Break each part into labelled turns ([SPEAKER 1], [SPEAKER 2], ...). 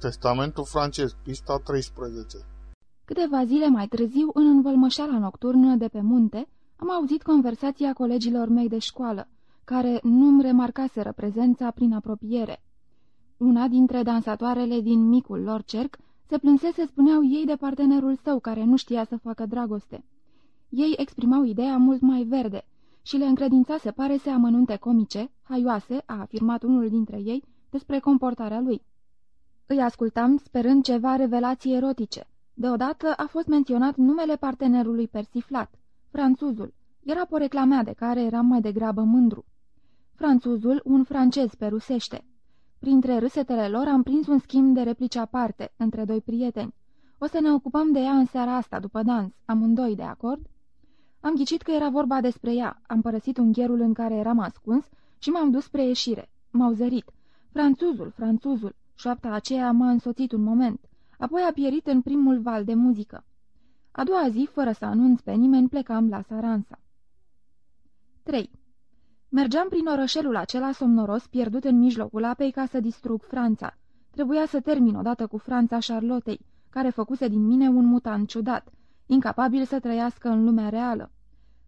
[SPEAKER 1] Testamentul francez, pista 13
[SPEAKER 2] Câteva zile mai târziu, în învălmășala nocturnă de pe munte, am auzit conversația colegilor mei de școală, care nu-mi remarcaseră prezența prin apropiere. Una dintre dansatoarele din micul lor cerc se plânsese, spuneau ei, de partenerul său, care nu știa să facă dragoste. Ei exprimau ideea mult mai verde și le încredința, se pare, se amănunte comice, haioase, a afirmat unul dintre ei, despre comportarea lui. Îi ascultam sperând ceva revelații erotice. Deodată a fost menționat numele partenerului persiflat, franțuzul. Era poreclamea de care eram mai degrabă mândru. Franțuzul, un francez pe rusește. Printre râsetele lor am prins un schimb de replici aparte, între doi prieteni. O să ne ocupăm de ea în seara asta, după dans, amândoi de acord? Am ghicit că era vorba despre ea, am părăsit ungherul în care eram ascuns și m-am dus spre ieșire. M-au zărit. Franțuzul, franțuzul, șoapta aceea m-a însoțit un moment, apoi a pierit în primul val de muzică. A doua zi, fără să anunț pe nimeni, plecam la Saransa. 3. Mergeam prin orășelul acela somnoros, pierdut în mijlocul apei ca să distrug Franța. Trebuia să termin odată cu Franța Charlottei, care făcuse din mine un mutant ciudat, incapabil să trăiască în lumea reală.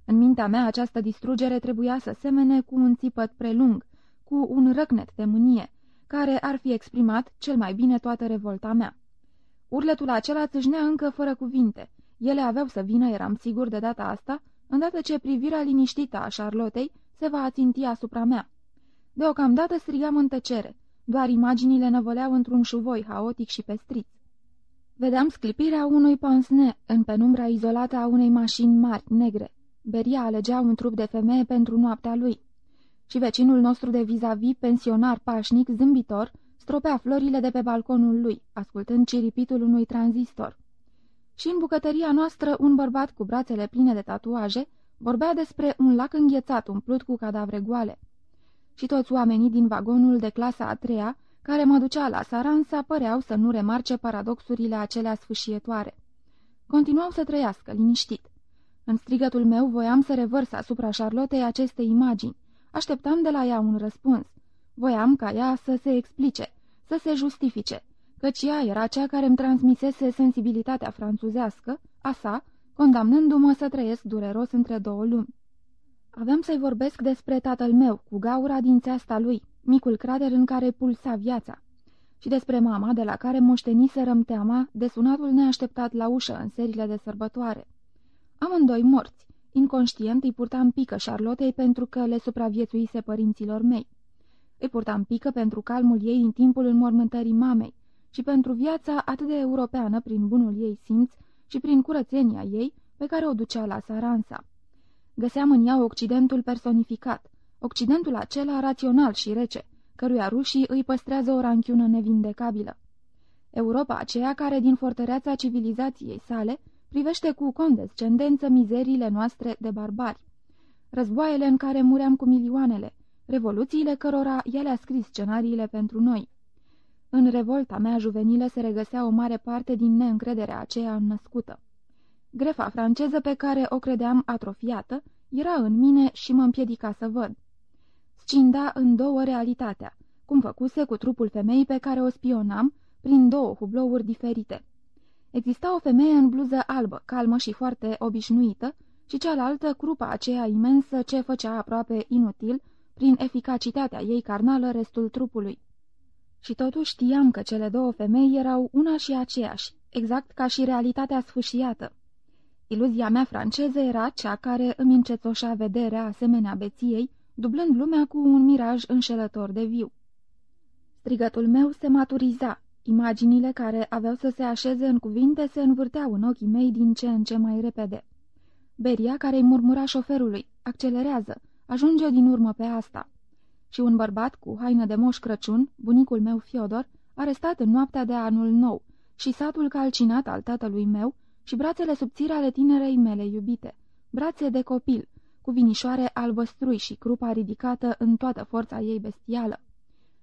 [SPEAKER 2] În mintea mea această distrugere trebuia să semene cu un țipăt prelung, cu un răcnet de mânie, care ar fi exprimat cel mai bine toată revolta mea. Urletul acela țâșnea încă fără cuvinte. Ele aveau să vină, eram sigur de data asta, îndată ce privirea liniștită a Charlottei se va aținti asupra mea. Deocamdată strigam în tăcere, doar imaginile năvăleau într-un șuvoi haotic și pestriț. Vedeam sclipirea unui pansne în penumbra izolată a unei mașini mari, negre. Beria alegea un trup de femeie pentru noaptea lui. Și vecinul nostru de vis-a-vis, -vis, pensionar pașnic, zâmbitor, stropea florile de pe balconul lui, ascultând ciripitul unui tranzistor. Și în bucătăria noastră, un bărbat cu brațele pline de tatuaje vorbea despre un lac înghețat umplut cu cadavre goale. Și toți oamenii din vagonul de clasa a treia, care mă ducea la Saransa, păreau să nu remarce paradoxurile acelea sfâșietoare. Continuau să trăiască, liniștit. În strigătul meu voiam să revărs asupra Charlottei aceste imagini. Așteptam de la ea un răspuns. Voiam ca ea să se explice, să se justifice, căci ea era cea care îmi transmisese sensibilitatea franțuzească, a sa, condamnându-mă să trăiesc dureros între două lumi. Aveam să-i vorbesc despre tatăl meu, cu gaura din țeasta lui, micul crater în care pulsa viața, și despre mama de la care moșteniserăm teama de sunatul neașteptat la ușă în serile de sărbătoare. Amândoi morți, inconștient îi purtam pică Charlottei pentru că le supraviețuise părinților mei. Îi purtam pică pentru calmul ei în timpul înmormântării mamei și pentru viața atât de europeană prin bunul ei simț și prin curățenia ei pe care o ducea la Saransa. Găseam în ea Occidentul personificat, Occidentul acela rațional și rece, căruia rușii îi păstrează o ranchiună nevindecabilă. Europa aceea care din fortăreața civilizației sale privește cu condescendență mizeriile noastre de barbari. Războaiele în care muream cu milioanele, revoluțiile cărora el a scris scenariile pentru noi. În revolta mea juvenilă se regăsea o mare parte din neîncrederea aceea născută. Grefa franceză pe care o credeam atrofiată era în mine și mă împiedica să văd. Scinda în două realitatea, cum făcuse cu trupul femeii pe care o spionam prin două hublouri diferite. Exista o femeie în bluză albă, calmă și foarte obișnuită, și cealaltă crupa aceea imensă ce făcea aproape inutil, prin eficacitatea ei carnală, restul trupului. Și totuși știam că cele două femei erau una și aceeași, exact ca și realitatea sfâșiată. Iluzia mea franceză era cea care îmi încețoșa vederea asemenea beției, dublând lumea cu un miraj înșelător de viu. Strigătul meu se maturiza, imaginile care aveau să se așeze în cuvinte se învârteau în ochii mei din ce în ce mai repede. Beria care îi murmura șoferului, accelerează, ajunge din urmă pe asta. Și un bărbat cu haină de moș Crăciun, bunicul meu Fiodor, arestat în noaptea de anul nou, și satul calcinat al tatălui meu și brațele subțire ale tinerei mele iubite, brațe de copil, cu vinișoare albăstrui și crupa ridicată în toată forța ei bestială.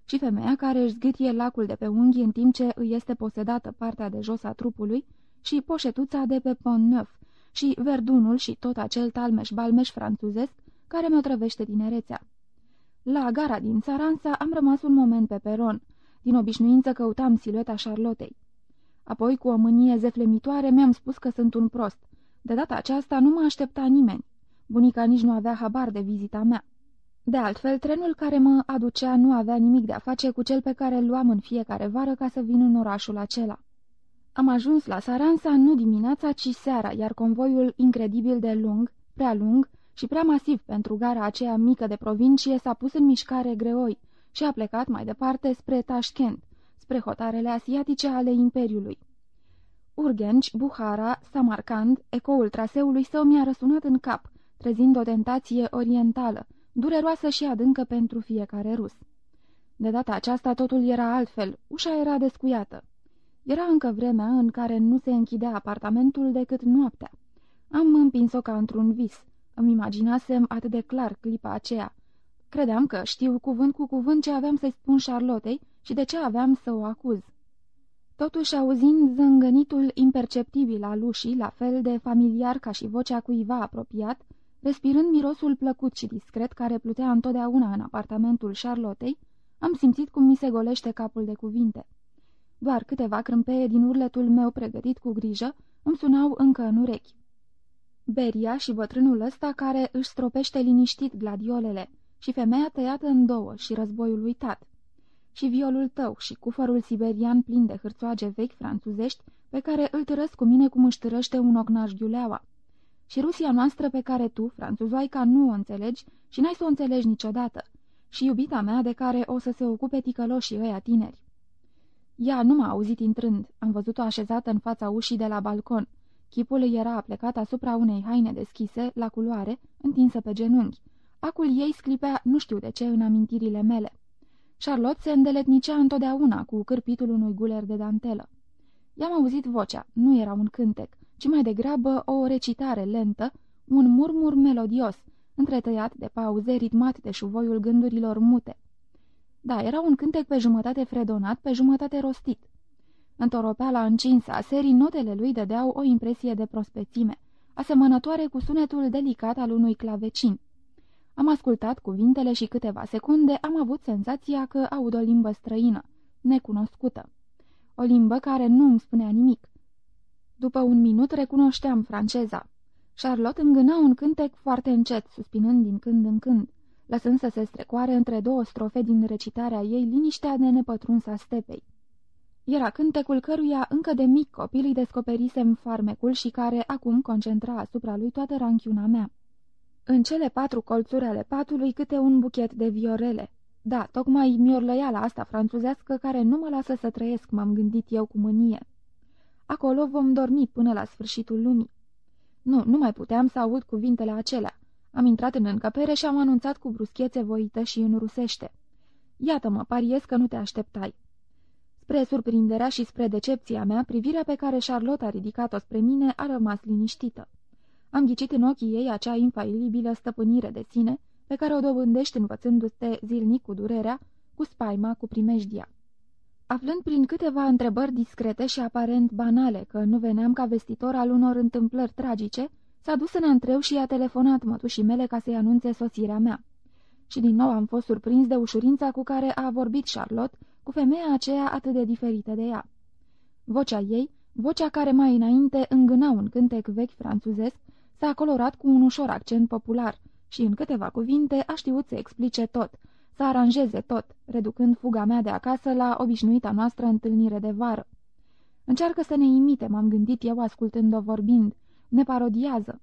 [SPEAKER 2] Și femeia care își zgârie lacul de pe unghi în timp ce îi este posedată partea de jos a trupului și poșetuța de pe Pont Neuf și verdunul și tot acel talmeș-balmeș franțuzesc care mi-o trăvește tinerețea. La gara din Saransa am rămas un moment pe peron. Din obișnuință căutam silueta Charlottei. Apoi, cu o mânie zeflemitoare, mi-am spus că sunt un prost. De data aceasta nu mă aștepta nimeni. Bunica nici nu avea habar de vizita mea. De altfel, trenul care mă aducea nu avea nimic de a face cu cel pe care îl luam în fiecare vară ca să vin în orașul acela. Am ajuns la Saransa nu dimineața, ci seara, iar convoiul incredibil de lung, prea lung și prea masiv pentru gara aceea mică de provincie s-a pus în mișcare greoi și a plecat mai departe spre Tashkent, spre hotarele asiatice ale Imperiului. Urgenci, Buhara, Samarkand, ecoul traseului său mi-a răsunat în cap, trezind o tentație orientală, dureroasă și adâncă pentru fiecare rus. De data aceasta totul era altfel, ușa era descuiată. Era încă vremea în care nu se închidea apartamentul decât noaptea. Am împins-o ca într-un vis. Îmi imaginasem atât de clar clipa aceea. Credeam că știu cuvânt cu cuvânt ce aveam să-i spun Charlottei și de ce aveam să o acuz. Totuși, auzind zângănitul imperceptibil al ușii, la fel de familiar ca și vocea cuiva apropiat, respirând mirosul plăcut și discret care plutea întotdeauna în apartamentul Charlottei, am simțit cum mi se golește capul de cuvinte. Doar câteva crâmpeie din urletul meu pregătit cu grijă îmi sunau încă în urechi. Beria și bătrânul ăsta care își stropește liniștit gladiolele și femeia tăiată în două și războiul uitat. Și violul tău și cufărul siberian plin de hârțoage vechi franțuzești pe care îl târăsc cu mine cum își târăște un ocnaș ghiuleaua. Și Rusia noastră pe care tu, franțuzoaica, nu o înțelegi și n-ai să o înțelegi niciodată. Și iubita mea de care o să se ocupe ticăloșii ăia tineri. Ea nu m-a auzit intrând. Am văzut-o așezată în fața ușii de la balcon. Chipul îi era aplecat asupra unei haine deschise, la culoare, întinsă pe genunchi. Acul ei sclipea nu știu de ce în amintirile mele. Charlotte se îndeletnicea întotdeauna cu cârpitul unui guler de dantelă. I-am auzit vocea, nu era un cântec, ci mai degrabă o recitare lentă, un murmur melodios, întretăiat de pauze, ritmat de șuvoiul gândurilor mute. Da, era un cântec pe jumătate fredonat, pe jumătate rostit. În toropeala încinsă a serii, notele lui dădeau o impresie de prospețime, asemănătoare cu sunetul delicat al unui clavecin. Am ascultat cuvintele și câteva secunde am avut senzația că aud o limbă străină, necunoscută. O limbă care nu îmi spunea nimic. După un minut recunoșteam franceza. Charlotte îngâna un cântec foarte încet, suspinând din când în când lăsând să se strecoare între două strofe din recitarea ei liniștea de nepătruns a stepei. Era cântecul căruia încă de mic copil îi descoperisem farmecul și care acum concentra asupra lui toată ranchiuna mea. În cele patru colțuri ale patului câte un buchet de viorele. Da, tocmai miorlăiala asta franțuzească care nu mă lasă să trăiesc, m-am gândit eu cu mânie. Acolo vom dormi până la sfârșitul lumii. Nu, nu mai puteam să aud cuvintele acelea. Am intrat în încăpere și am anunțat cu bruschețe voită și în rusește. Iată-mă, pariez că nu te așteptai. Spre surprinderea și spre decepția mea, privirea pe care Charlotte a ridicat-o spre mine a rămas liniștită. Am ghicit în ochii ei acea infailibilă stăpânire de sine pe care o dobândești învățându-te zilnic cu durerea, cu spaima, cu primejdia. Aflând prin câteva întrebări discrete și aparent banale că nu veneam ca vestitor al unor întâmplări tragice, S-a dus în antreu și i-a telefonat mătușii mele ca să-i anunțe sosirea mea. Și din nou am fost surprins de ușurința cu care a vorbit Charlotte cu femeia aceea atât de diferită de ea. Vocea ei, vocea care mai înainte îngâna un cântec vechi franțuzesc, s-a colorat cu un ușor accent popular și în câteva cuvinte a știut să explice tot, să aranjeze tot, reducând fuga mea de acasă la obișnuita noastră întâlnire de vară. Încearcă să ne imite, m-am gândit eu ascultând-o vorbind, ne parodiază.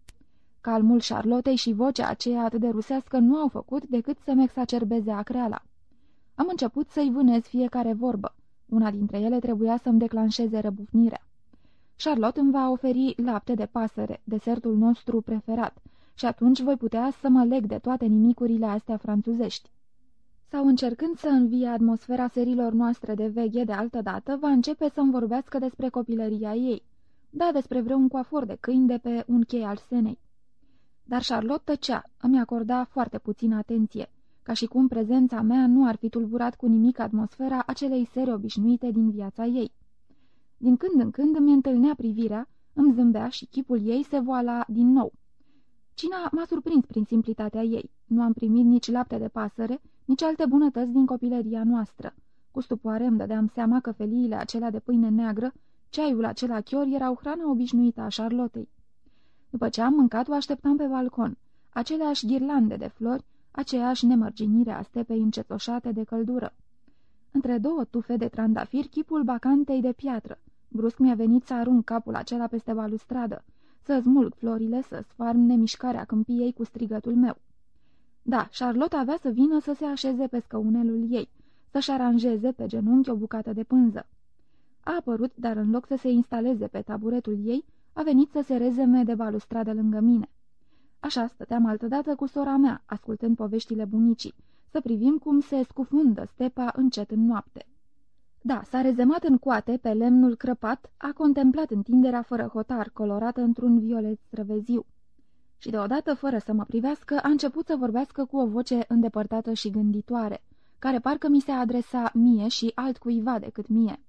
[SPEAKER 2] Calmul Charlottei și vocea aceea atât de rusească nu au făcut decât să-mi exacerbeze acreala. Am început să-i vânez fiecare vorbă. Una dintre ele trebuia să-mi declanșeze răbufnirea. Charlotte îmi va oferi lapte de pasăre, desertul nostru preferat, și atunci voi putea să mă leg de toate nimicurile astea franțuzești. Sau încercând să învie atmosfera serilor noastre de veche de altă dată, va începe să-mi vorbească despre copilăria ei da despre vreun coafor de câini de pe un chei al senei. Dar Charlotte tăcea, îmi acorda foarte puțină atenție, ca și cum prezența mea nu ar fi tulburat cu nimic atmosfera acelei sere obișnuite din viața ei. Din când în când îmi întâlnea privirea, îmi zâmbea și chipul ei se voala din nou. Cina m-a surprins prin simplitatea ei. Nu am primit nici lapte de pasăre, nici alte bunătăți din copilăria noastră. Cu stupoare îmi dădeam seama că feliile acelea de pâine neagră, ceaiul acela chior, erau hrana obișnuită a Charlottei. După ce am mâncat, o așteptam pe balcon. Aceleași ghirlande de flori, aceeași nemărginire a stepei încetoșate de căldură. Între două tufe de trandafiri, chipul bacantei de piatră. Brusc mi-a venit să arunc capul acela peste balustradă, să smulg florile, să sfarm nemișcarea câmpiei cu strigătul meu. Da, Charlotte avea să vină să se așeze pe scăunelul ei, să-și aranjeze pe genunchi o bucată de pânză. A apărut, dar în loc să se instaleze pe taburetul ei, a venit să se rezeme de balustradă lângă mine. Așa stăteam altădată cu sora mea, ascultând poveștile bunicii, să privim cum se scufundă stepa încet în noapte. Da, s-a rezemat în coate pe lemnul crăpat, a contemplat întinderea fără hotar, colorată într-un violet străveziu. Și deodată, fără să mă privească, a început să vorbească cu o voce îndepărtată și gânditoare, care parcă mi se adresa mie și altcuiva decât mie.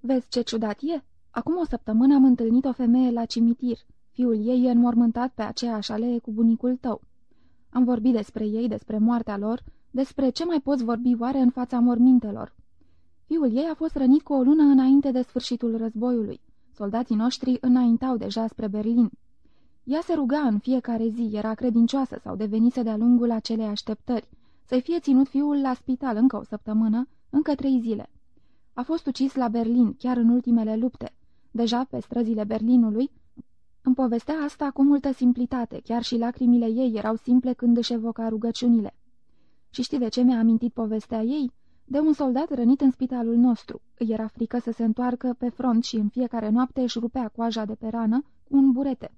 [SPEAKER 2] Vezi ce ciudat e? Acum o săptămână am întâlnit o femeie la cimitir. Fiul ei e înmormântat pe aceeași alee cu bunicul tău. Am vorbit despre ei, despre moartea lor, despre ce mai poți vorbi oare în fața mormintelor. Fiul ei a fost rănit cu o lună înainte de sfârșitul războiului. Soldații noștri înaintau deja spre Berlin. Ea se ruga în fiecare zi, era credincioasă sau devenise de-a lungul acelei așteptări, să-i fie ținut fiul la spital încă o săptămână, încă trei zile. A fost ucis la Berlin, chiar în ultimele lupte. Deja pe străzile Berlinului, îmi povestea asta cu multă simplitate, chiar și lacrimile ei erau simple când își evoca rugăciunile. Și știi de ce mi-a amintit povestea ei? De un soldat rănit în spitalul nostru. Îi era frică să se întoarcă pe front și în fiecare noapte își rupea coaja de pe rană cu un burete.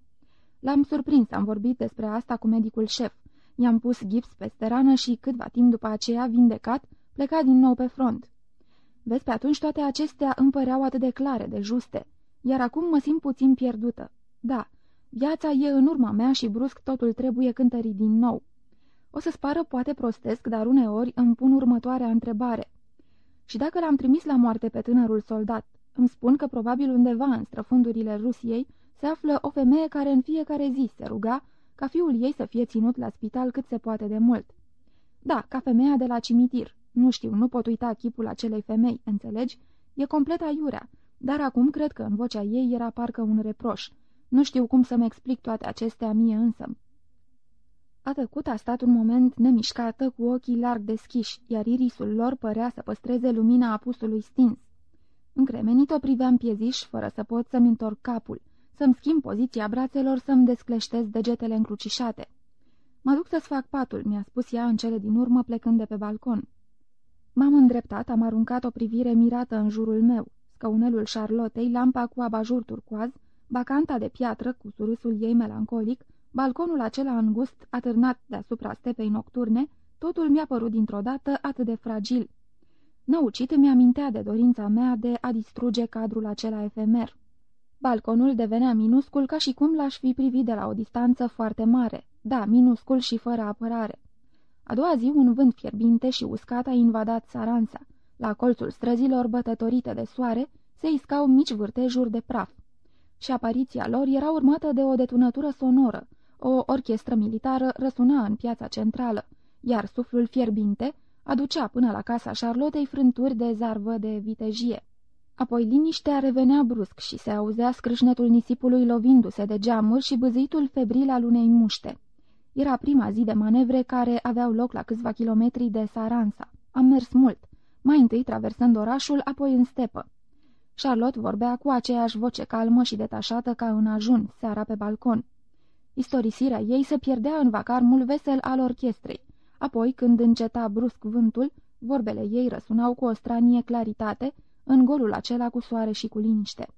[SPEAKER 2] L-am surprins, am vorbit despre asta cu medicul șef. I-am pus gips peste rană și câtva timp după aceea, vindecat, pleca din nou pe front. Vezi, pe atunci toate acestea îmi păreau atât de clare, de juste, iar acum mă simt puțin pierdută. Da, viața e în urma mea și brusc totul trebuie cântărit din nou. O să spară poate prostesc, dar uneori îmi pun următoarea întrebare. Și dacă l-am trimis la moarte pe tânărul soldat, îmi spun că probabil undeva în străfundurile Rusiei se află o femeie care în fiecare zi se ruga ca fiul ei să fie ținut la spital cât se poate de mult. Da, ca femeia de la cimitir. Nu știu, nu pot uita chipul acelei femei, înțelegi? E complet aiurea, dar acum cred că în vocea ei era parcă un reproș. Nu știu cum să-mi explic toate acestea mie însă. A tăcut, a stat un moment nemișcată, cu ochii larg deschiși, iar irisul lor părea să păstreze lumina apusului stins. Încremenit o priveam pieziș, fără să pot să-mi întorc capul, să-mi schimb poziția brațelor, să-mi descleștez degetele încrucișate. Mă duc să-ți fac patul," mi-a spus ea în cele din urmă plecând de pe balcon. M-am îndreptat, am aruncat o privire mirată în jurul meu. Scăunelul Charlottei, lampa cu abajur turcoaz, bacanta de piatră cu surâsul ei melancolic, balconul acela îngust atârnat deasupra stepei nocturne, totul mi-a părut dintr-o dată atât de fragil. Năucit îmi amintea de dorința mea de a distruge cadrul acela efemer. Balconul devenea minuscul ca și cum l-aș fi privit de la o distanță foarte mare, da, minuscul și fără apărare. A doua zi, un vânt fierbinte și uscat a invadat Saransa. La colțul străzilor bătătorite de soare se iscau mici vârtejuri de praf. Și apariția lor era urmată de o detunătură sonoră. O orchestră militară răsuna în piața centrală, iar suflul fierbinte aducea până la casa Charlottei frânturi de zarvă de vitejie. Apoi liniștea revenea brusc și se auzea scrâșnetul nisipului lovindu-se de geamuri și băzitul febril al unei muște. Era prima zi de manevre care aveau loc la câțiva kilometri de Saransa. Am mers mult, mai întâi traversând orașul, apoi în stepă. Charlotte vorbea cu aceeași voce calmă și detașată ca în ajun, seara pe balcon. Istorisirea ei se pierdea în vacarmul vesel al orchestrei. Apoi, când înceta brusc vântul, vorbele ei răsunau cu o stranie claritate, în golul acela cu soare și cu liniște.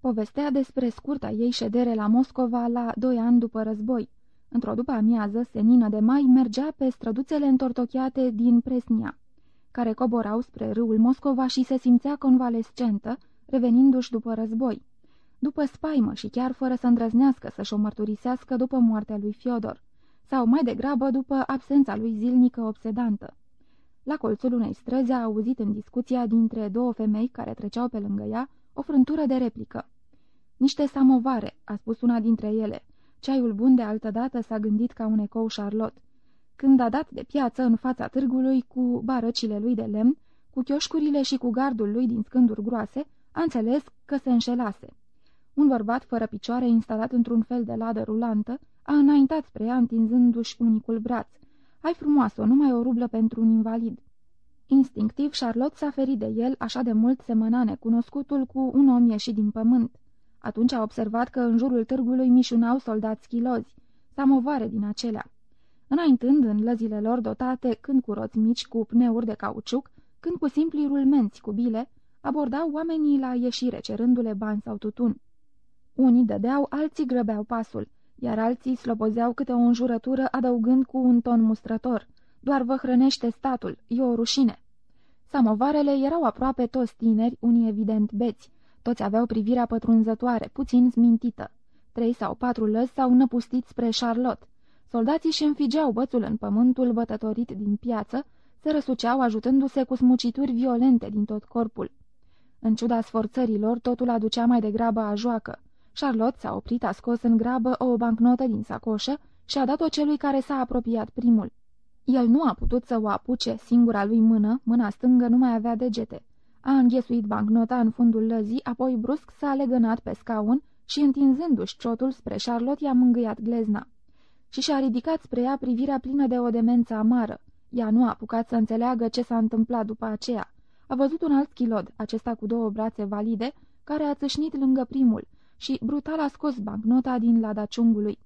[SPEAKER 2] Povestea despre scurta ei ședere la Moscova la doi ani după război, Într-o după amiază, senină de mai, mergea pe străduțele întortocheate din Presnia, care coborau spre râul Moscova și se simțea convalescentă, revenindu-și după război, după spaimă și chiar fără să îndrăznească să-și o mărturisească după moartea lui Fiodor, sau mai degrabă după absența lui zilnică obsedantă. La colțul unei străzi a auzit în discuția dintre două femei care treceau pe lângă ea o frântură de replică. Niște samovare, a spus una dintre ele, Ceaiul bun de altădată s-a gândit ca un ecou Charlotte. Când a dat de piață în fața târgului cu barăcile lui de lemn, cu chioșcurile și cu gardul lui din scânduri groase, a înțeles că se înșelase. Un bărbat fără picioare, instalat într-un fel de ladă rulantă, a înaintat spre ea întinzându-și unicul braț. Hai frumoasă, numai o rublă pentru un invalid." Instinctiv, Charlotte s-a ferit de el, așa de mult semăna necunoscutul cu un om ieșit din pământ. Atunci a observat că în jurul târgului mișunau soldați schilozi, samovoare din acelea. Înaintând în lăzile lor dotate, când cu roți mici cu pneuri de cauciuc, când cu simpli rulmenți cu bile, abordau oamenii la ieșire cerându-le bani sau tutun. Unii dădeau, alții grăbeau pasul, iar alții slobozeau câte o înjurătură adăugând cu un ton mustrător. Doar vă hrănește statul, e o rușine. Samovarele erau aproape toți tineri, unii evident beți. Toți aveau privirea pătrunzătoare, puțin zmintită. Trei sau patru lăzi s-au năpustit spre Charlotte. Soldații și înfigeau bățul în pământul bătătorit din piață, se răsuceau ajutându-se cu smucituri violente din tot corpul. În ciuda sforțărilor, totul aducea mai degrabă a joacă. Charlotte s-a oprit, a scos în grabă o bancnotă din sacoșă și a dat-o celui care s-a apropiat primul. El nu a putut să o apuce, singura lui mână, mâna stângă nu mai avea degete. A înghesuit bancnota în fundul lăzii, apoi brusc s-a legănat pe scaun și, întinzându-și ciotul spre Charlotte, i-a mângâiat glezna. Și și-a ridicat spre ea privirea plină de o demență amară. Ea nu a apucat să înțeleagă ce s-a întâmplat după aceea. A văzut un alt chilod, acesta cu două brațe valide, care a țâșnit lângă primul și brutal a scos bancnota din lada ciungului.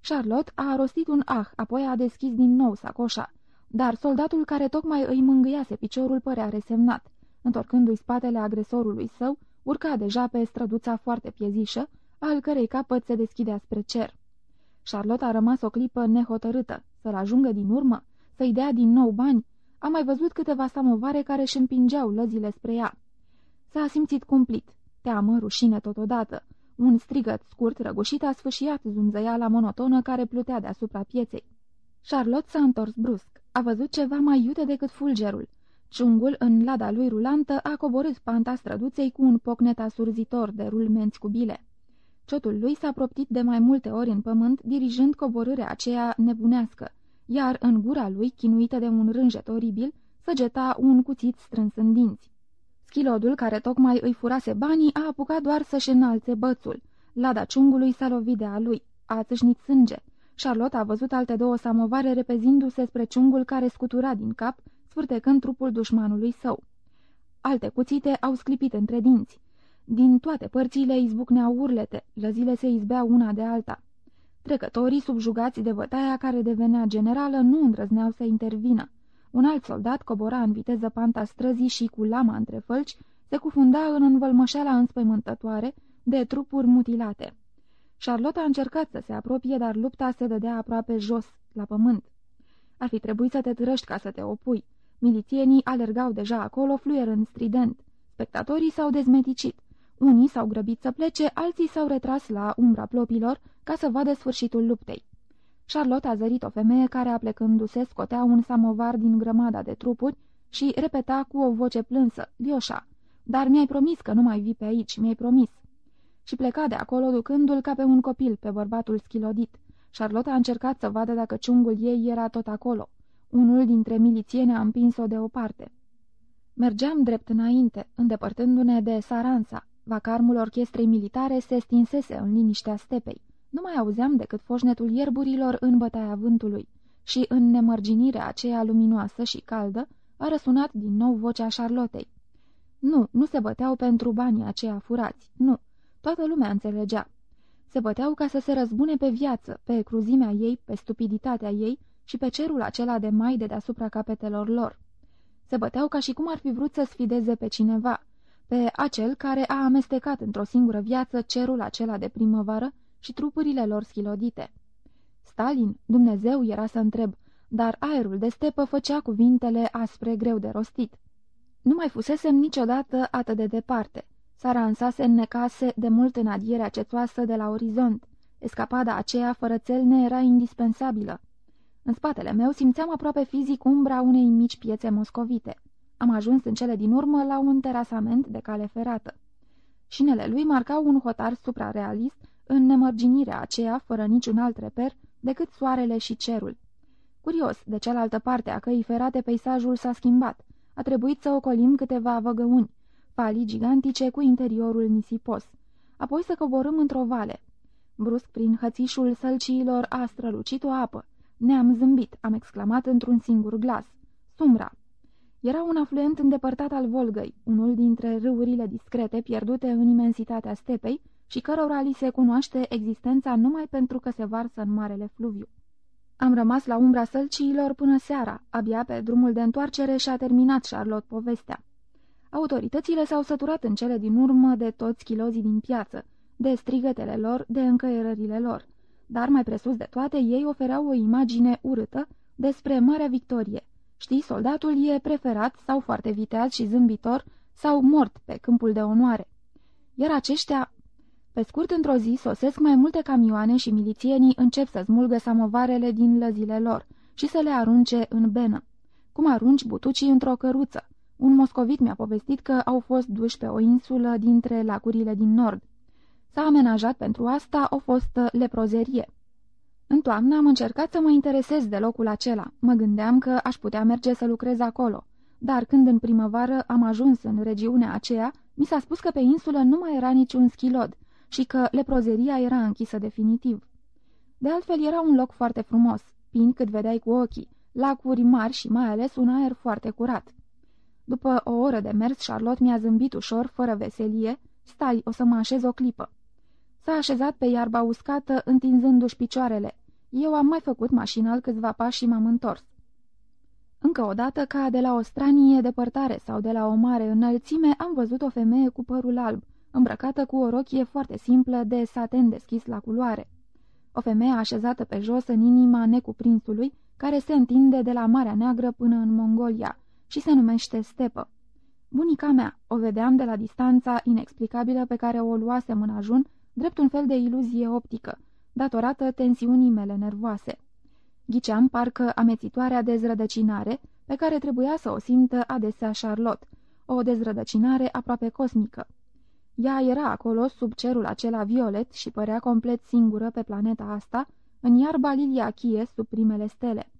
[SPEAKER 2] Charlotte a rostit un ah, apoi a deschis din nou sacoșa, dar soldatul care tocmai îi mângâiase piciorul părea resemnat. Întorcându-i spatele agresorului său, urca deja pe străduța foarte piezișă, al cărei capăt se deschidea spre cer. Charlotte a rămas o clipă nehotărâtă, să-l ajungă din urmă, să-i dea din nou bani. A mai văzut câteva samovare care își împingeau lăzile spre ea. S-a simțit cumplit, teamă, rușine totodată. Un strigăt scurt răgușit a sfâșiat zunzăiala monotonă care plutea deasupra pieței. Charlotte s-a întors brusc. A văzut ceva mai iute decât fulgerul. Ciungul, în lada lui rulantă, a coborât panta străduței cu un pocnet asurzitor de rulmenți cu bile. Ciotul lui s-a proptit de mai multe ori în pământ, dirijând coborârea aceea nebunească, iar în gura lui, chinuită de un rânjet oribil, săgeta un cuțit strâns în dinți. Schilodul, care tocmai îi furase banii, a apucat doar să-și înalțe bățul. Lada ciungului s-a lovit de a lui. A țâșnit sânge. Charlotte a văzut alte două samovare repezindu-se spre ciungul care scutura din cap, sfârtecând trupul dușmanului său. Alte cuțite au sclipit între dinți. Din toate părțile izbucneau urlete, lăzile se izbeau una de alta. Trecătorii, subjugați de bătaia care devenea generală, nu îndrăzneau să intervină. Un alt soldat cobora în viteză panta străzii și, cu lama între fălci, se cufunda în învălmășeala înspăimântătoare de trupuri mutilate. Charlotte a încercat să se apropie, dar lupta se dădea aproape jos, la pământ. Ar fi trebuit să te târăști ca să te opui. Milițienii alergau deja acolo, fluierând strident. Spectatorii s-au dezmeticit. Unii s-au grăbit să plece, alții s-au retras la umbra plopilor ca să vadă sfârșitul luptei. Charlotte a zărit o femeie care, aplecându-se, scotea un samovar din grămada de trupuri și repeta cu o voce plânsă, Lioșa, dar mi-ai promis că nu mai vii pe aici, mi-ai promis. Și pleca de acolo ducându-l ca pe un copil pe bărbatul schilodit. Charlotte a încercat să vadă dacă ciungul ei era tot acolo. Unul dintre milițieni a împins-o de o parte. Mergeam drept înainte, îndepărtându-ne de Saransa. Vacarmul orchestrei militare se stinsese în liniștea stepei. Nu mai auzeam decât foșnetul ierburilor în bătaia vântului și în nemărginirea aceea luminoasă și caldă a răsunat din nou vocea Charlottei. Nu, nu se băteau pentru banii aceia furați, nu. Toată lumea înțelegea. Se băteau ca să se răzbune pe viață, pe cruzimea ei, pe stupiditatea ei și pe cerul acela de mai de deasupra capetelor lor. Se băteau ca și cum ar fi vrut să sfideze pe cineva, pe acel care a amestecat într-o singură viață cerul acela de primăvară și trupurile lor schilodite. Stalin, Dumnezeu, era să întreb, dar aerul de stepă făcea cuvintele aspre greu de rostit. Nu mai fusesem niciodată atât de departe. Sara se înnecase de mult în adierea cețoasă de la orizont. Escapada aceea fără țel ne era indispensabilă. În spatele meu simțeam aproape fizic umbra unei mici piețe moscovite. Am ajuns în cele din urmă la un terasament de cale ferată. Șinele lui marcau un hotar suprarealist în nemărginirea aceea, fără niciun alt reper, decât soarele și cerul. Curios, de cealaltă parte a căii ferate peisajul s-a schimbat. A trebuit să ocolim câteva văgăuni, falii gigantice cu interiorul nisipos, apoi să coborâm într-o vale. Brusc, prin hățișul sălciilor, a strălucit o apă. Ne-am zâmbit, am exclamat într-un singur glas. Sumra! Era un afluent îndepărtat al Volgăi, unul dintre râurile discrete pierdute în imensitatea stepei și cărora li se cunoaște existența numai pentru că se varsă în marele fluviu. Am rămas la umbra sălciilor până seara, abia pe drumul de întoarcere și-a terminat Charlotte povestea. Autoritățile s-au săturat în cele din urmă de toți chilozii din piață, de strigătele lor, de încăierările lor, dar mai presus de toate ei ofereau o imagine urâtă despre Marea Victorie. Știi, soldatul e preferat sau foarte viteaz și zâmbitor sau mort pe câmpul de onoare. Iar aceștia pe scurt, într-o zi sosesc mai multe camioane și milițienii încep să smulgă samovarele din lăzile lor și să le arunce în benă. Cum arunci butucii într-o căruță. Un moscovit mi-a povestit că au fost duși pe o insulă dintre lacurile din nord. S-a amenajat pentru asta o fostă leprozerie. În toamnă am încercat să mă interesez de locul acela. Mă gândeam că aș putea merge să lucrez acolo. Dar când în primăvară am ajuns în regiunea aceea, mi s-a spus că pe insulă nu mai era niciun schilod și că leprozeria era închisă definitiv. De altfel era un loc foarte frumos, pin cât vedeai cu ochii, lacuri mari și mai ales un aer foarte curat. După o oră de mers, Charlotte mi-a zâmbit ușor, fără veselie, stai, o să mă așez o clipă. S-a așezat pe iarba uscată, întinzându-și picioarele. Eu am mai făcut mașinal câțiva pași și m-am întors. Încă o dată, ca de la o stranie depărtare sau de la o mare înălțime, am văzut o femeie cu părul alb, îmbrăcată cu o rochie foarte simplă de saten deschis la culoare. O femeie așezată pe jos în inima necuprinsului, care se întinde de la Marea Neagră până în Mongolia și se numește stepă. Bunica mea, o vedeam de la distanța inexplicabilă pe care o luasem în ajun, drept un fel de iluzie optică, datorată tensiunii mele nervoase. Ghiceam parcă amețitoarea dezrădăcinare pe care trebuia să o simtă adesea Charlotte, o dezrădăcinare aproape cosmică. Ea era acolo, sub cerul acela violet și părea complet singură pe planeta asta, în iarba liliachie sub primele stele.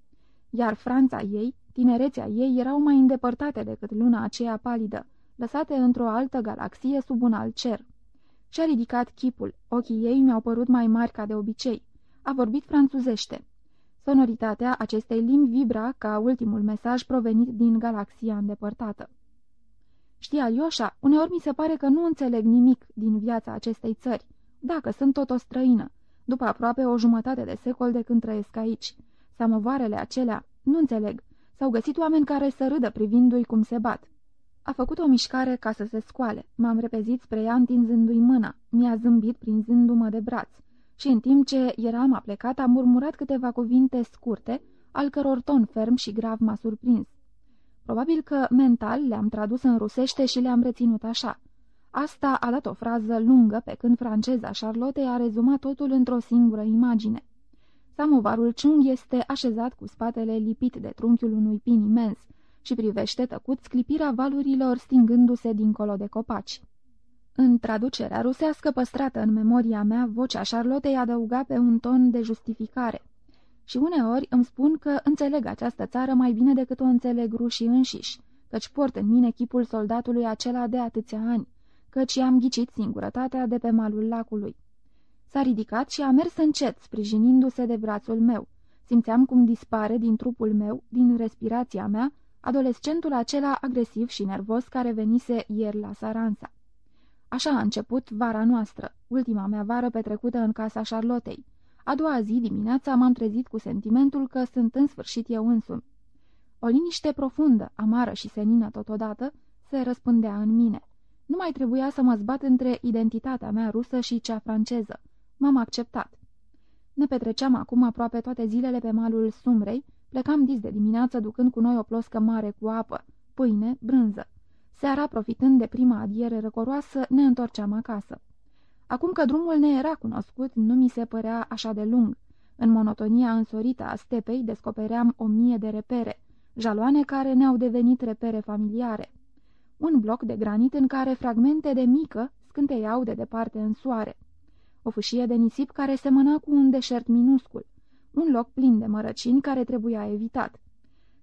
[SPEAKER 2] Iar Franța ei, tinerețea ei, erau mai îndepărtate decât luna aceea palidă, lăsate într-o altă galaxie sub un alt cer. Și-a ridicat chipul, ochii ei mi-au părut mai mari ca de obicei. A vorbit franțuzește. Sonoritatea acestei limbi vibra ca ultimul mesaj provenit din galaxia îndepărtată. Știa Ioșa, uneori mi se pare că nu înțeleg nimic din viața acestei țări, dacă sunt tot o străină, după aproape o jumătate de secol de când trăiesc aici. Samovarele acelea, nu înțeleg, s-au găsit oameni care să râdă privindu-i cum se bat. A făcut o mișcare ca să se scoale. M-am repezit spre ea întinzându-i mâna. Mi-a zâmbit prinzându-mă de braț. Și în timp ce eram aplecat, am murmurat câteva cuvinte scurte, al căror ton ferm și grav m-a surprins. Probabil că mental le-am tradus în rusește și le-am reținut așa. Asta a dat o frază lungă, pe când franceza Charlotte a rezumat totul într-o singură imagine. Samovarul Chung este așezat cu spatele lipit de trunchiul unui pin imens și privește tăcut sclipirea valurilor stingându-se dincolo de copaci. În traducerea rusească păstrată în memoria mea, vocea Charlottei adăuga pe un ton de justificare și uneori îmi spun că înțeleg această țară mai bine decât o înțeleg rușii înșiși, căci port în mine chipul soldatului acela de atâția ani, căci am ghicit singurătatea de pe malul lacului. S-a ridicat și a mers încet, sprijinindu-se de brațul meu. Simțeam cum dispare din trupul meu, din respirația mea, adolescentul acela agresiv și nervos care venise ieri la Saransa. Așa a început vara noastră, ultima mea vară petrecută în casa Charlottei. A doua zi dimineața m-am trezit cu sentimentul că sunt în sfârșit eu însumi. O liniște profundă, amară și senină totodată, se răspândea în mine. Nu mai trebuia să mă zbat între identitatea mea rusă și cea franceză. M-am acceptat. Ne petreceam acum aproape toate zilele pe malul Sumrei, plecam dis de dimineață ducând cu noi o ploscă mare cu apă, pâine, brânză. Seara, profitând de prima adiere răcoroasă, ne întorceam acasă. Acum că drumul ne era cunoscut, nu mi se părea așa de lung. În monotonia însorită a stepei descopeream o mie de repere, jaloane care ne-au devenit repere familiare. Un bloc de granit în care fragmente de mică scânteiau de departe în soare. O fâșie de nisip care semăna cu un deșert minuscul. Un loc plin de mărăcini care trebuia evitat.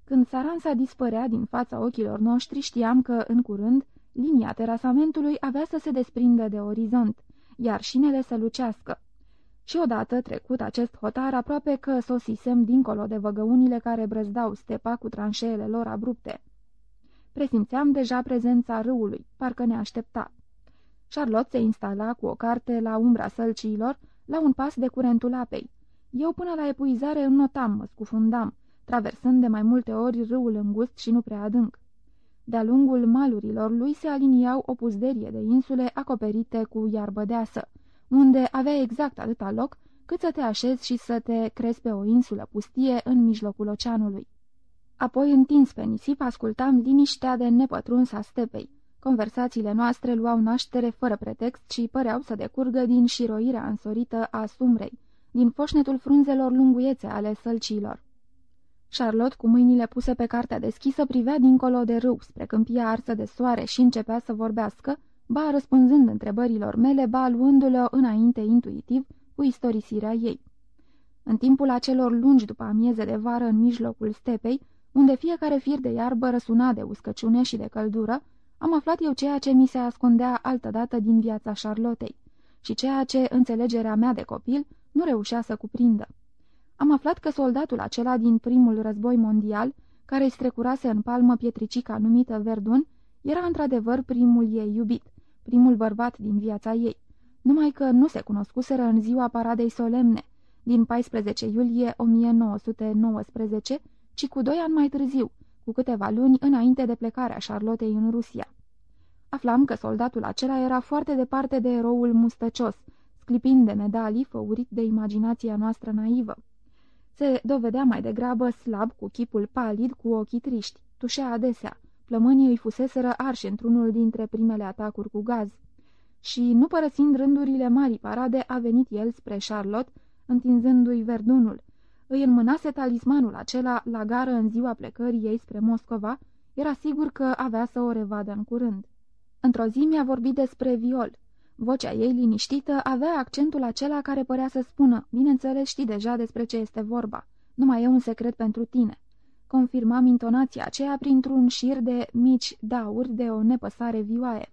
[SPEAKER 2] Când Saransa dispărea din fața ochilor noștri, știam că, în curând, linia terasamentului avea să se desprindă de orizont, iar șinele să lucească. Și odată trecut acest hotar, aproape că sosisem dincolo de văgăunile care brăzdau stepa cu tranșeele lor abrupte. Presimțeam deja prezența râului, parcă ne aștepta. Charlotte se instala cu o carte la umbra sălciilor, la un pas de curentul apei. Eu până la epuizare înnotam, mă scufundam, traversând de mai multe ori râul îngust și nu prea adânc. De-a lungul malurilor lui se aliniau o puzderie de insule acoperite cu iarbă deasă, unde avea exact atâta loc cât să te așezi și să te crezi pe o insulă pustie în mijlocul oceanului. Apoi, întins pe nisip, ascultam liniștea de nepătruns a stepei. Conversațiile noastre luau naștere fără pretext și păreau să decurgă din șiroirea însorită a sumrei, din foșnetul frunzelor lunguiețe ale sălcilor. Charlotte, cu mâinile puse pe cartea deschisă, privea dincolo de râu, spre câmpia arsă de soare și începea să vorbească, ba răspunzând întrebărilor mele, ba luându-le înainte intuitiv cu istorisirea ei. În timpul acelor lungi după amieze de vară în mijlocul stepei, unde fiecare fir de iarbă răsuna de uscăciune și de căldură, am aflat eu ceea ce mi se ascundea altădată din viața Charlottei și ceea ce înțelegerea mea de copil nu reușea să cuprindă. Am aflat că soldatul acela din primul război mondial, care îi strecurase în palmă pietricica numită Verdun, era într-adevăr primul ei iubit, primul bărbat din viața ei, numai că nu se cunoscuseră în ziua paradei solemne, din 14 iulie 1919, ci cu doi ani mai târziu, cu câteva luni înainte de plecarea Charlottei în Rusia. Aflam că soldatul acela era foarte departe de eroul mustăcios, sclipind de medalii făurit de imaginația noastră naivă. Se dovedea mai degrabă slab, cu chipul palid, cu ochii triști, tușea adesea, plămânii îi fuseseră arși într-unul dintre primele atacuri cu gaz. Și, nu părăsind rândurile marii parade, a venit el spre Charlotte, întinzându-i verdunul, îi înmânase talismanul acela la gară în ziua plecării ei spre Moscova, era sigur că avea să o revadă în curând. Într-o zi mi-a vorbit despre viol. Vocea ei liniștită avea accentul acela care părea să spună, bineînțeles știi deja despre ce este vorba, nu mai e un secret pentru tine. Confirmam intonația aceea printr-un șir de mici dauri de o nepăsare vioaie.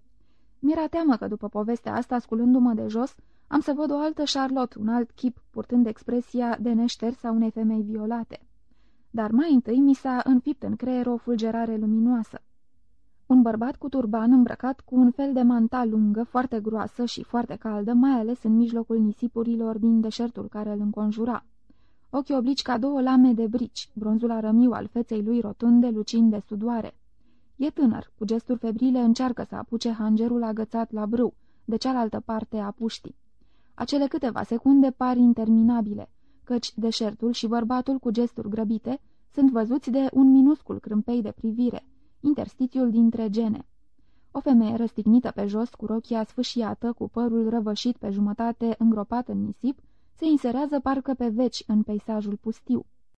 [SPEAKER 2] Mi-era teamă că după povestea asta, sculându-mă de jos, am să văd o altă Charlotte, un alt chip, purtând expresia de neșters a unei femei violate. Dar mai întâi mi s-a înfipt în creier o fulgerare luminoasă. Un bărbat cu turban îmbrăcat cu un fel de manta lungă, foarte groasă și foarte caldă, mai ales în mijlocul nisipurilor din deșertul care îl înconjura. Ochii oblici ca două lame de brici, bronzul arămiu al feței lui rotunde lucind de sudoare. E tânăr, cu gesturi febrile încearcă să apuce hangerul agățat la brâu, de cealaltă parte a puștii. Acele câteva secunde par interminabile, căci deșertul și bărbatul cu gesturi grăbite sunt văzuți de un minuscul crâmpei de privire, interstițiul dintre gene. O femeie răstignită pe jos, cu rochia sfâșiată, cu părul răvășit pe jumătate îngropat în nisip, se inserează parcă pe veci în peisajul pustiu.